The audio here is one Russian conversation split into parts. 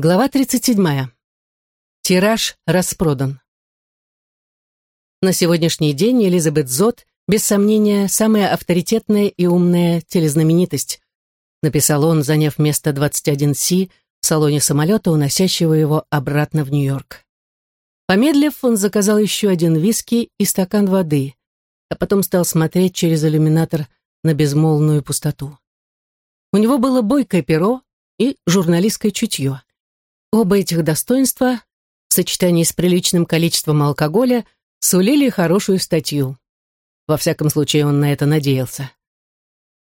Глава 37. Тираж распродан. На сегодняшний день Элизабет Зот, без сомнения, самая авторитетная и умная телезнаменитость, написал он, заняв место 21Си в салоне самолета, уносящего его обратно в Нью-Йорк. Помедлив, он заказал еще один виски и стакан воды, а потом стал смотреть через иллюминатор на безмолвную пустоту. У него было бойкое перо и журналистское чутье. Оба этих достоинства в сочетании с приличным количеством алкоголя сулили хорошую статью. Во всяком случае, он на это надеялся.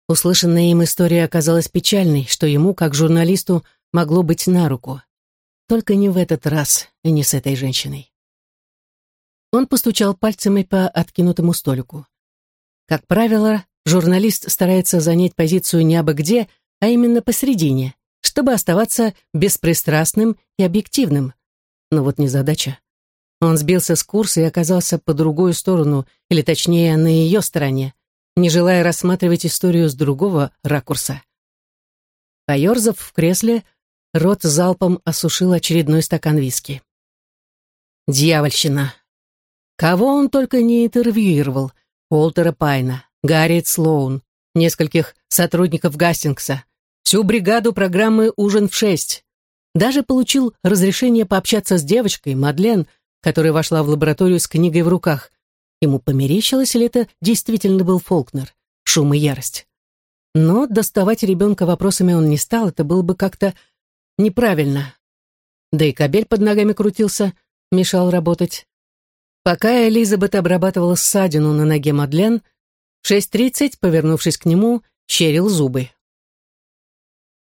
Услышанная им история оказалась печальной, что ему, как журналисту, могло быть на руку. Только не в этот раз и не с этой женщиной. Он постучал пальцами по откинутому столику. Как правило, журналист старается занять позицию не абы где, а именно посередине, чтобы оставаться беспристрастным и объективным. Но вот незадача. Он сбился с курса и оказался по другую сторону, или точнее, на ее стороне, не желая рассматривать историю с другого ракурса. Поерзав в кресле, рот залпом осушил очередной стакан виски. Дьявольщина. Кого он только не интервьюировал. Уолтера Пайна, Гарриет Слоун, нескольких сотрудников Гастингса, всю бригаду программы «Ужин в шесть». Даже получил разрешение пообщаться с девочкой, Мадлен, которая вошла в лабораторию с книгой в руках. Ему померещилось ли это действительно был Фолкнер, шум и ярость. Но доставать ребенка вопросами он не стал, это было бы как-то неправильно. Да и кабель под ногами крутился, мешал работать. Пока Элизабет обрабатывала ссадину на ноге Мадлен, в 6.30, повернувшись к нему, щерил зубы.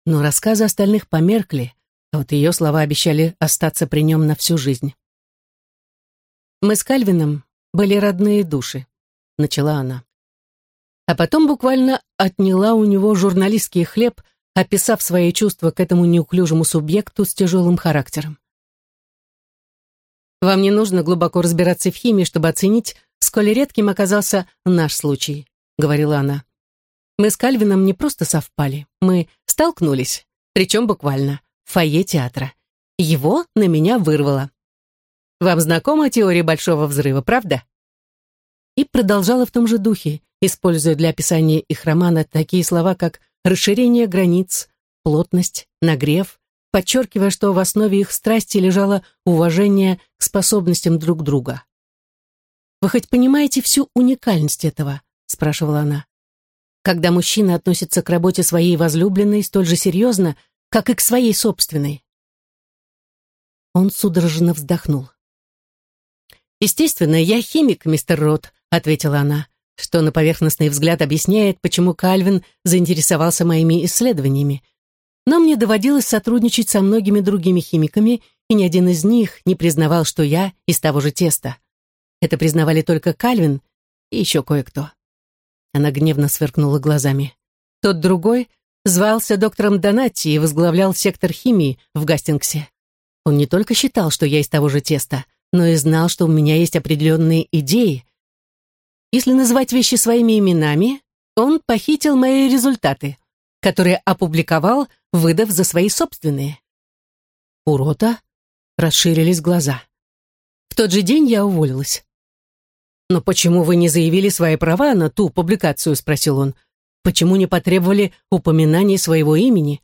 Но рассказы остальных померкли, а вот ее слова обещали остаться при нем на всю жизнь. «Мы с Кальвином были родные души», — начала она. А потом буквально отняла у него журналистский хлеб, описав свои чувства к этому неуклюжему субъекту с тяжелым характером. «Вам не нужно глубоко разбираться в химии, чтобы оценить, сколь редким оказался наш случай», — говорила она. Мы с Кальвином не просто совпали, мы столкнулись, причем буквально, в фойе театра. Его на меня вырвало. Вам знакома теория Большого Взрыва, правда? И продолжала в том же духе, используя для описания их романа такие слова, как расширение границ, плотность, нагрев, подчеркивая, что в основе их страсти лежало уважение к способностям друг друга. «Вы хоть понимаете всю уникальность этого?» — спрашивала она когда мужчина относится к работе своей возлюбленной столь же серьезно, как и к своей собственной. Он судорожно вздохнул. «Естественно, я химик, мистер Рот», — ответила она, что на поверхностный взгляд объясняет, почему Кальвин заинтересовался моими исследованиями. Но мне доводилось сотрудничать со многими другими химиками, и ни один из них не признавал, что я из того же теста. Это признавали только Кальвин и еще кое-кто. Она гневно сверкнула глазами. Тот другой звался доктором Донати и возглавлял сектор химии в Гастингсе. Он не только считал, что я из того же теста, но и знал, что у меня есть определенные идеи. Если называть вещи своими именами, он похитил мои результаты, которые опубликовал, выдав за свои собственные. У Рота расширились глаза. В тот же день я уволилась. «Но почему вы не заявили свои права на ту публикацию?» — спросил он. «Почему не потребовали упоминания своего имени?»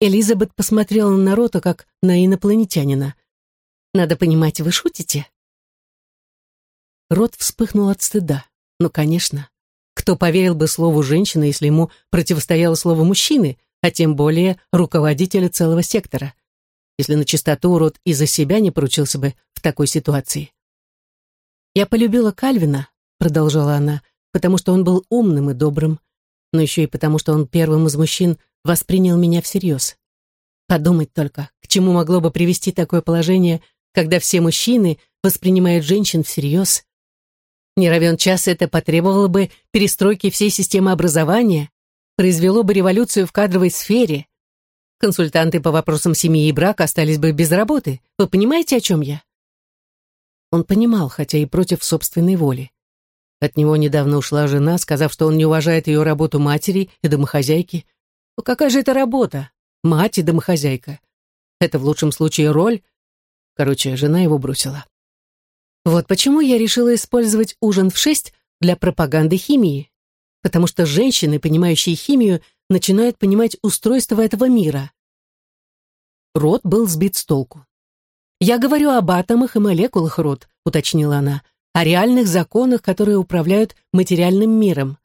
Элизабет посмотрела на Рота, как на инопланетянина. «Надо понимать, вы шутите?» Рот вспыхнул от стыда. «Ну, конечно. Кто поверил бы слову женщины, если ему противостояло слово мужчины, а тем более руководителя целого сектора? Если на чистоту Рот и за себя не поручился бы в такой ситуации?» «Я полюбила Кальвина», — продолжала она, «потому что он был умным и добрым, но еще и потому, что он первым из мужчин воспринял меня всерьез. Подумать только, к чему могло бы привести такое положение, когда все мужчины воспринимают женщин всерьез. Не равен час это потребовало бы перестройки всей системы образования, произвело бы революцию в кадровой сфере. Консультанты по вопросам семьи и брака остались бы без работы. Вы понимаете, о чем я? Он понимал, хотя и против собственной воли. От него недавно ушла жена, сказав, что он не уважает ее работу матери и домохозяйки. Ну какая же это работа? Мать и домохозяйка. Это в лучшем случае роль. Короче, жена его бросила. Вот почему я решила использовать ужин в шесть для пропаганды химии. Потому что женщины, понимающие химию, начинают понимать устройство этого мира. Рот был сбит с толку. «Я говорю об атомах и молекулах, Рот», — уточнила она, «о реальных законах, которые управляют материальным миром.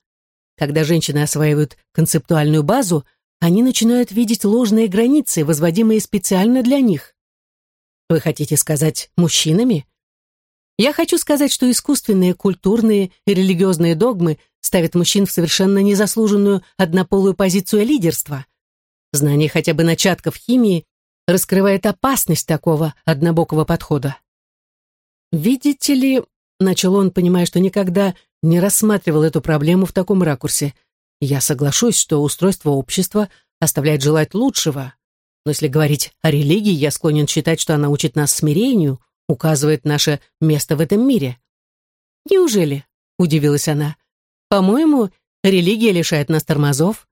Когда женщины осваивают концептуальную базу, они начинают видеть ложные границы, возводимые специально для них. Вы хотите сказать мужчинами? Я хочу сказать, что искусственные, культурные и религиозные догмы ставят мужчин в совершенно незаслуженную однополую позицию лидерства. Знание хотя бы начатков химии раскрывает опасность такого однобокого подхода. «Видите ли», — начал он, понимая, что никогда не рассматривал эту проблему в таком ракурсе, «я соглашусь, что устройство общества оставляет желать лучшего, но если говорить о религии, я склонен считать, что она учит нас смирению, указывает наше место в этом мире». «Неужели?» — удивилась она. «По-моему, религия лишает нас тормозов,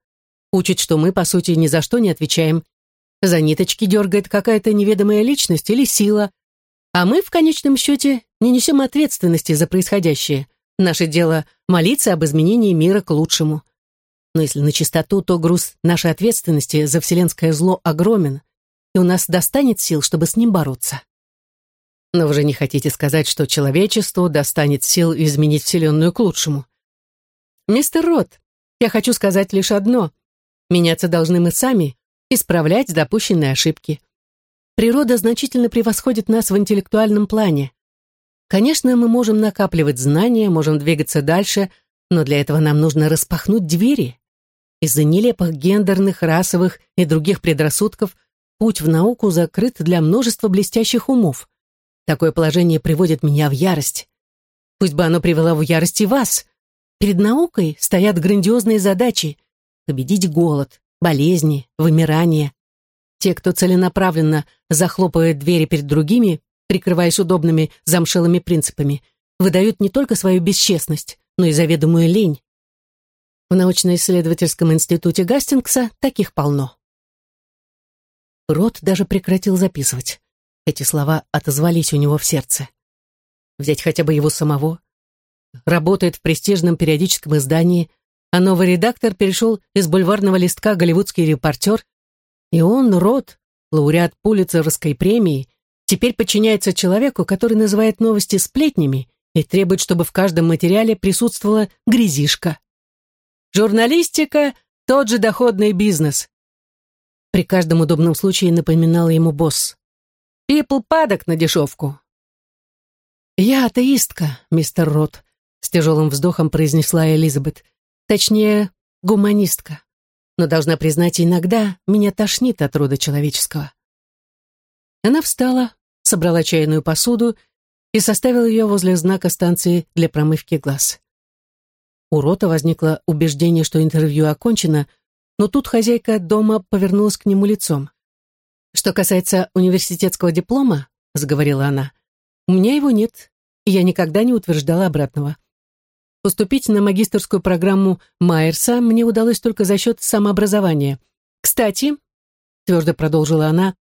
учит, что мы, по сути, ни за что не отвечаем за ниточки дергает какая-то неведомая личность или сила, а мы, в конечном счете, не несем ответственности за происходящее. Наше дело — молиться об изменении мира к лучшему. Но если на чистоту, то груз нашей ответственности за вселенское зло огромен, и у нас достанет сил, чтобы с ним бороться. Но вы же не хотите сказать, что человечеству достанет сил изменить Вселенную к лучшему. Мистер Рот, я хочу сказать лишь одно. Меняться должны мы сами, исправлять допущенные ошибки. Природа значительно превосходит нас в интеллектуальном плане. Конечно, мы можем накапливать знания, можем двигаться дальше, но для этого нам нужно распахнуть двери. Из-за нелепых гендерных, расовых и других предрассудков путь в науку закрыт для множества блестящих умов. Такое положение приводит меня в ярость. Пусть бы оно привело в ярость и вас. Перед наукой стоят грандиозные задачи — победить голод, болезни, вымирание. Те, кто целенаправленно захлопывает двери перед другими, прикрываясь удобными замшелыми принципами, выдают не только свою бесчестность, но и заведомую лень. В научно-исследовательском институте Гастингса таких полно. Рот даже прекратил записывать. Эти слова отозвались у него в сердце. Взять хотя бы его самого. Работает в престижном периодическом издании, а новый редактор перешел из бульварного листка «Голливудский репортер», и он, Рот, лауреат Пулицеровской премии, теперь подчиняется человеку, который называет новости сплетнями и требует, чтобы в каждом материале присутствовала грязишка. Журналистика — тот же доходный бизнес. При каждом удобном случае напоминал ему босс. «Пипл падок на дешевку». «Я атеистка, мистер Рот», — с тяжелым вздохом произнесла Элизабет. Точнее, гуманистка. Но должна признать, иногда меня тошнит от рода человеческого. Она встала, собрала чайную посуду и составила ее возле знака станции для промывки глаз. У Рота возникло убеждение, что интервью окончено, но тут хозяйка дома повернулась к нему лицом. «Что касается университетского диплома», — заговорила она, — «у меня его нет, и я никогда не утверждала обратного. Поступить на магистрскую программу Майерса мне удалось только за счет самообразования. Кстати, твердо продолжила она,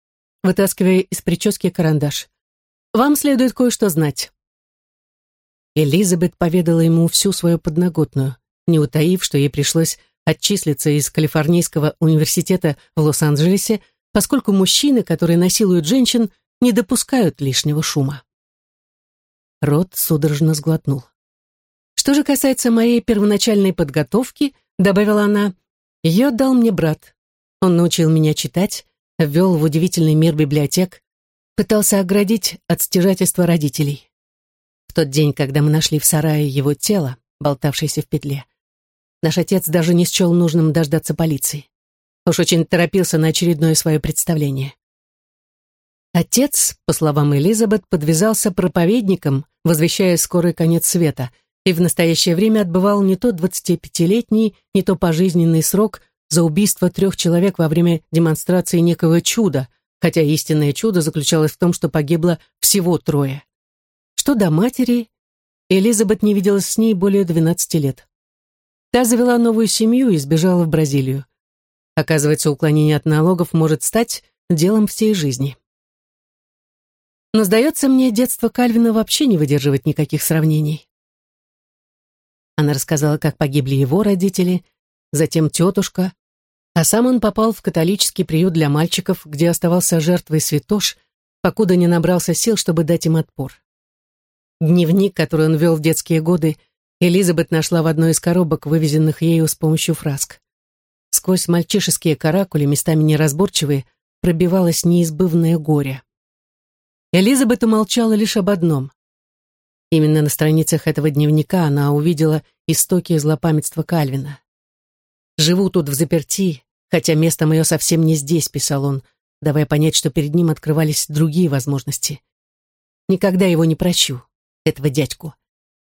вытаскивая из прически карандаш, вам следует кое-что знать. Элизабет поведала ему всю свою подноготную, не утаив, что ей пришлось отчислиться из Калифорнийского университета в Лос-Анджелесе, поскольку мужчины, которые насилуют женщин, не допускают лишнего шума. Рот судорожно сглотнул. Что же касается моей первоначальной подготовки, добавила она, ее дал мне брат. Он научил меня читать, ввел в удивительный мир библиотек, пытался оградить от стяжательства родителей. В тот день, когда мы нашли в сарае его тело, болтавшееся в петле, наш отец даже не счел нужным дождаться полиции. Уж очень торопился на очередное свое представление. Отец, по словам Элизабет, подвязался проповедником, возвещая скорый конец света, и в настоящее время отбывал не то 25-летний, не то пожизненный срок за убийство трех человек во время демонстрации некого чуда, хотя истинное чудо заключалось в том, что погибло всего трое. Что до матери, Элизабет не виделась с ней более 12 лет. Та завела новую семью и сбежала в Бразилию. Оказывается, уклонение от налогов может стать делом всей жизни. Но, сдается мне, детство Кальвина вообще не выдерживает никаких сравнений. Она рассказала, как погибли его родители, затем тетушка, а сам он попал в католический приют для мальчиков, где оставался жертвой святош, покуда не набрался сил, чтобы дать им отпор. Дневник, который он вел в детские годы, Элизабет нашла в одной из коробок, вывезенных ею с помощью фраск. Сквозь мальчишеские каракули, местами неразборчивые, пробивалось неизбывное горе. Элизабет умолчала лишь об одном. Именно на страницах этого дневника она увидела истоки злопамятства Кальвина. «Живу тут в заперти, хотя место мое совсем не здесь», — писал он, давая понять, что перед ним открывались другие возможности. «Никогда его не прощу, этого дядьку.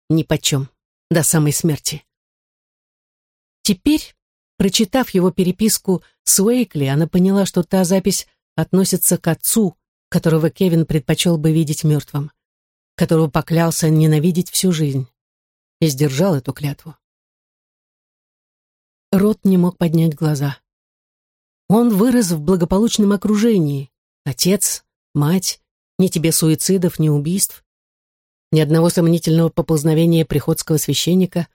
Ни почем, до самой смерти». Теперь, прочитав его переписку с Уэйкли, она поняла, что та запись относится к отцу, которого Кевин предпочел бы видеть мертвым которого поклялся ненавидеть всю жизнь, и сдержал эту клятву. Рот не мог поднять глаза. Он вырос в благополучном окружении. Отец, мать, ни тебе суицидов, ни убийств, ни одного сомнительного поползновения приходского священника,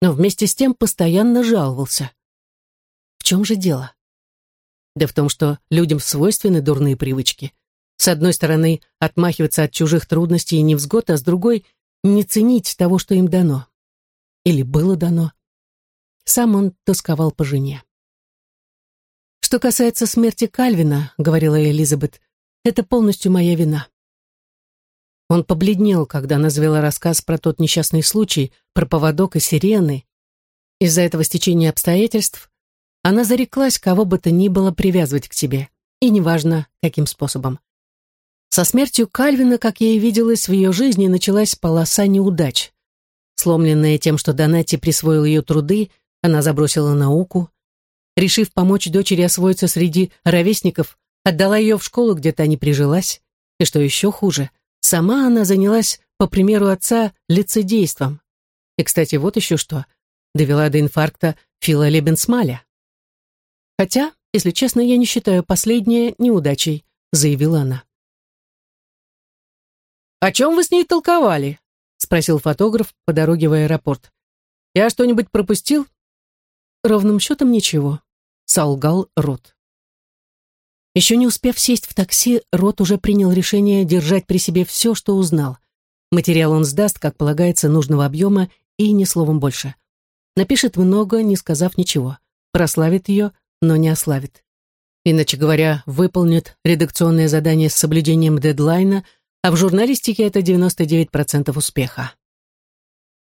но вместе с тем постоянно жаловался. В чем же дело? Да в том, что людям свойственны дурные привычки — с одной стороны, отмахиваться от чужих трудностей и невзгод, а с другой — не ценить того, что им дано. Или было дано. Сам он тосковал по жене. «Что касается смерти Кальвина», — говорила Элизабет, — «это полностью моя вина». Он побледнел, когда она завела рассказ про тот несчастный случай, про поводок и сирены. Из-за этого стечения обстоятельств она зареклась кого бы то ни было привязывать к себе, и неважно, каким способом. Со смертью Кальвина, как ей виделось в ее жизни, началась полоса неудач. Сломленная тем, что Донати присвоил ее труды, она забросила науку. Решив помочь дочери освоиться среди ровесников, отдала ее в школу, где та не прижилась. И что еще хуже, сама она занялась, по примеру отца, лицедейством. И, кстати, вот еще что. Довела до инфаркта Фила Лебенсмаля. Хотя, если честно, я не считаю последнее неудачей, заявила она. «О чем вы с ней толковали?» — спросил фотограф по дороге в аэропорт. «Я что-нибудь пропустил?» «Ровным счетом ничего», — солгал Рот. Еще не успев сесть в такси, Рот уже принял решение держать при себе все, что узнал. Материал он сдаст, как полагается, нужного объема и ни словом больше. Напишет много, не сказав ничего. Прославит ее, но не ославит. Иначе говоря, выполнит редакционное задание с соблюдением дедлайна — а в журналистике это 99% успеха.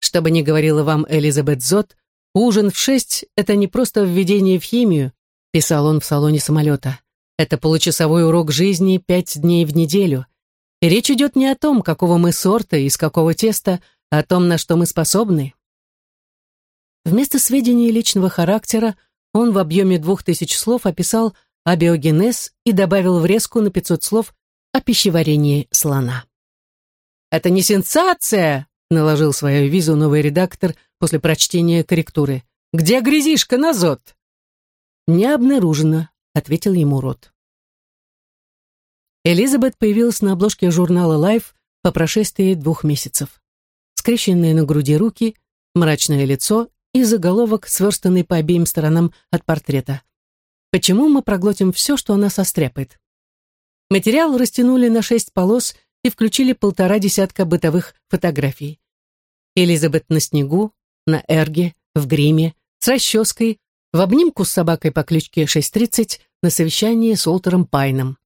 Что бы ни говорила вам Элизабет Зот, ужин в шесть — это не просто введение в химию, писал он в салоне самолета. Это получасовой урок жизни пять дней в неделю. И речь идет не о том, какого мы сорта и из какого теста, а о том, на что мы способны. Вместо сведений личного характера он в объеме двух тысяч слов описал абиогенез и добавил врезку на 500 слов о пищеварении слона. «Это не сенсация!» — наложил свою визу новый редактор после прочтения корректуры. «Где грязишка, Назот?» «Не обнаружено», — ответил ему Рот. Элизабет появилась на обложке журнала Life по прошествии двух месяцев. Скрещенные на груди руки, мрачное лицо и заголовок, сверстанный по обеим сторонам от портрета. Почему мы проглотим все, что она состряпает? Материал растянули на шесть полос и включили полтора десятка бытовых фотографий. Элизабет на снегу, на эрге, в гриме, с расческой, в обнимку с собакой по кличке 630 на совещании с Олтером Пайном.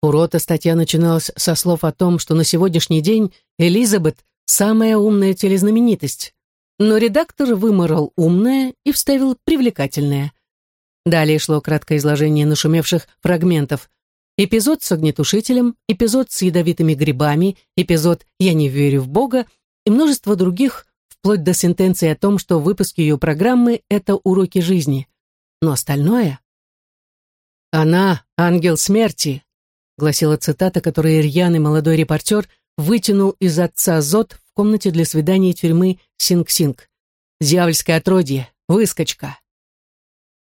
У Рота статья начиналась со слов о том, что на сегодняшний день Элизабет – самая умная телезнаменитость. Но редактор выморал умное и вставил привлекательное. Далее шло краткое изложение нашумевших фрагментов – Эпизод с огнетушителем, эпизод с ядовитыми грибами, эпизод «Я не верю в Бога» и множество других, вплоть до сентенции о том, что выпуск ее программы — это уроки жизни. Но остальное... «Она — ангел смерти», — гласила цитата, которую рьяный молодой репортер вытянул из отца Зод в комнате для свидания тюрьмы Синг-Синг. «Дьявольское отродье, выскочка».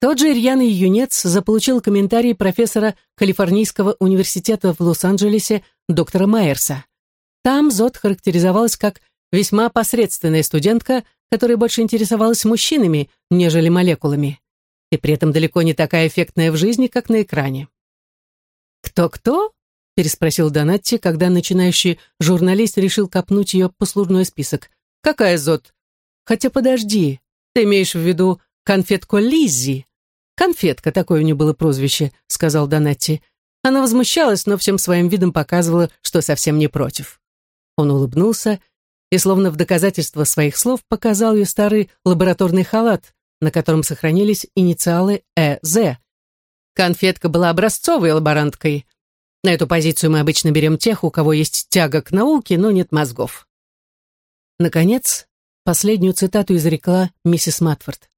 Тот же рьяный юнец заполучил комментарий профессора Калифорнийского университета в Лос-Анджелесе доктора Майерса. Там Зод характеризовалась как весьма посредственная студентка, которая больше интересовалась мужчинами, нежели молекулами, и при этом далеко не такая эффектная в жизни, как на экране. «Кто-кто?» — переспросил Донатти, когда начинающий журналист решил копнуть ее послужной список. «Какая Зод? Хотя подожди, ты имеешь в виду конфетку Лиззи?» «Конфетка, такое у нее было прозвище», — сказал Донатти. Она возмущалась, но всем своим видом показывала, что совсем не против. Он улыбнулся и, словно в доказательство своих слов, показал ей старый лабораторный халат, на котором сохранились инициалы ЭЗ. Конфетка была образцовой лаборанткой. На эту позицию мы обычно берем тех, у кого есть тяга к науке, но нет мозгов. Наконец, последнюю цитату изрекла миссис Матфорд.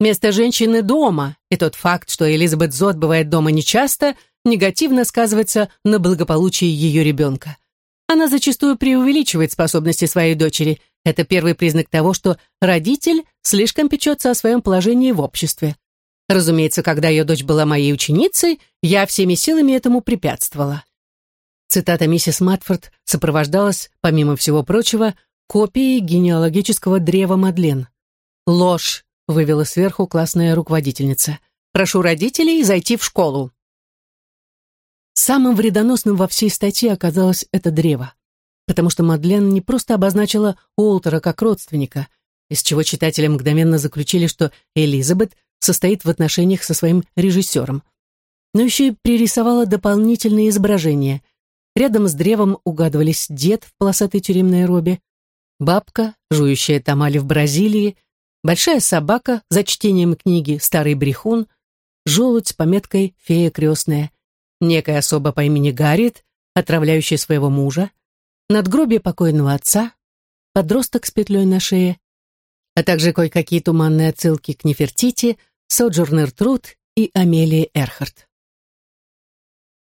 Место женщины дома, и тот факт, что Элизабет Зот бывает дома нечасто, негативно сказывается на благополучии ее ребенка. Она зачастую преувеличивает способности своей дочери. Это первый признак того, что родитель слишком печется о своем положении в обществе. Разумеется, когда ее дочь была моей ученицей, я всеми силами этому препятствовала. Цитата миссис Матфорд сопровождалась, помимо всего прочего, копией генеалогического древа Мадлен. Ложь вывела сверху классная руководительница. «Прошу родителей зайти в школу». Самым вредоносным во всей статье оказалось это древо, потому что Мадлен не просто обозначила Уолтера как родственника, из чего читатели мгновенно заключили, что Элизабет состоит в отношениях со своим режиссером, но еще и пририсовала дополнительные изображения. Рядом с древом угадывались дед в полосатой тюремной робе, бабка, жующая тамали в Бразилии, большая собака за чтением книги «Старый брехун», желудь с пометкой «Фея крестная», некая особа по имени Гарриет, отравляющая своего мужа, надгробие покойного отца, подросток с петлей на шее, а также кое-какие туманные отсылки к Нефертити, Соджурнер Труд и Амелии Эрхард.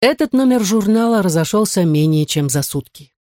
Этот номер журнала разошелся менее чем за сутки.